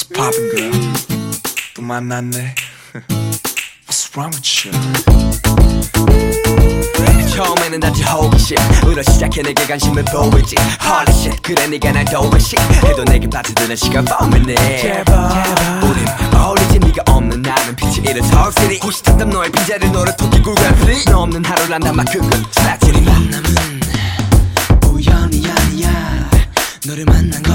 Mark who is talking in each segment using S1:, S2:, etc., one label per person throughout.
S1: What's poppin' girl? 또 만났네. What's wrong with you?
S2: 처음에는 단지. 호기심 으로 시작해 내게 관심을 보이지. Holy shit 그래 네가 날 도외시 해도 내게 빠져드는 시간 범이네 제발 우린 어울리지 네가 없는 나는 빛이 이른 서울시리. 호시탐탐 너의 빈자리 노래 토끼 굴간 프리 너 없는 하루란 단막 그건 스트라치리 만남은 우연이 아니야. 너를 만난 건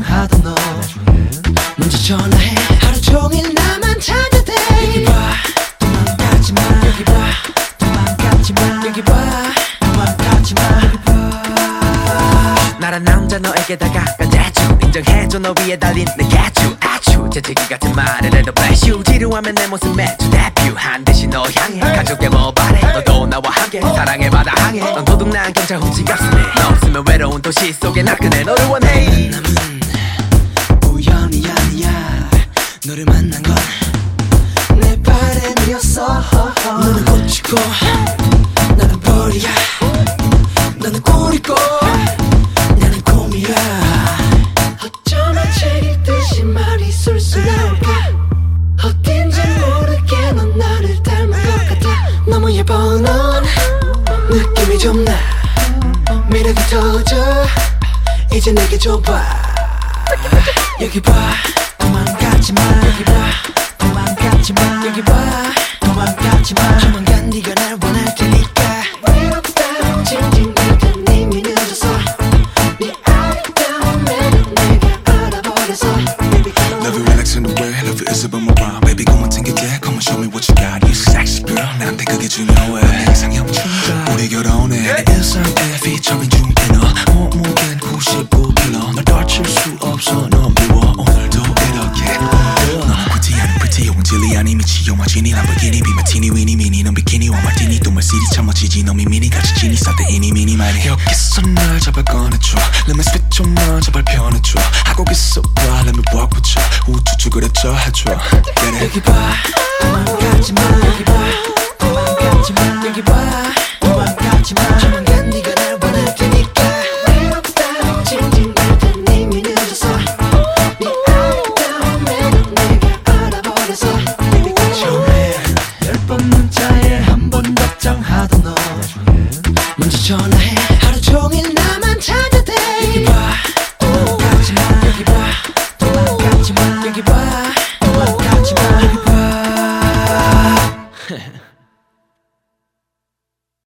S2: 번 답장하던 너. 먼저 전화해. 하루 종일 나만 찾아대. 여기 봐. 도망가지 마. 여기 봐. 도망가지 마. 여기 봐. 도망가지 마. 여기 봐. 나란 남자 너에게 다가간 대충 인정해줘. 너 위에 달린 내 개추 아추 재채기 같은 말을 해도 you. 지루하면 내 모습 매주 데뷔 한 듯이 너 향해. 가족의 뭐 바래 너도 나와 함께. 사랑의 바다 항해. 넌 도둑난 경찰 훔친 값이네 너 없으면 외로운 도시 속에 나그네 너를 원해
S3: 바람이었어.
S2: 너는 꽃이고 나는 벌이야. 너는 꿀이고 나는 곰이야.
S3: 어쩌면 제일 듯이 말이 술술 나올까? 어딘지 모르게 넌 나를 닮은 것 같아. 너무 예뻐 넌. 느낌이 좀나. 매력이 터져. 이제 내게 줘봐.
S2: 여기 봐. 도망가지 마. 여기 봐. 도망가지 마. 여기 봐 도망가지 마 조만간 네가 날 원할 테니까
S3: 외롭다 징징댈 땐 이미 늦었어 네 아름다운 매력 내가 알아버렸어 Baby come on
S1: Love you relax in the way, love you is about my rhyme. Baby, come on, take it there, come on, show me what you got. You sexy girl, 나한테 그게 중요해. 내 이상형 충전, 우리 결혼해. 내 일상에 비타민 중에 너, 몸무게는 95kg. 널 미치, 영화 지니, 람보르기니, 비마티니, 위니, 미니, 넌 비키니와 마티니, 또 멀시리 참아지지, 너 미미니, 같이 지니, 싸대 이니, 미니, 마니. 여기서 날 잡아 꺼내줘. Let me spit 좀만 제발 편해줘. 하고 있어 봐, let me walk with you. 우쭈쭈 그랬죠, 해줘. Get it?
S2: 여기 봐 도망가지 마 여기 봐 도망가지 마 여기 봐 도망가지 마 전화해. 하루 종일 나만 찾아.